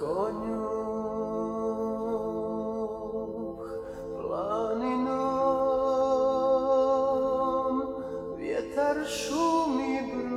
Šumi bro. vjetar šumi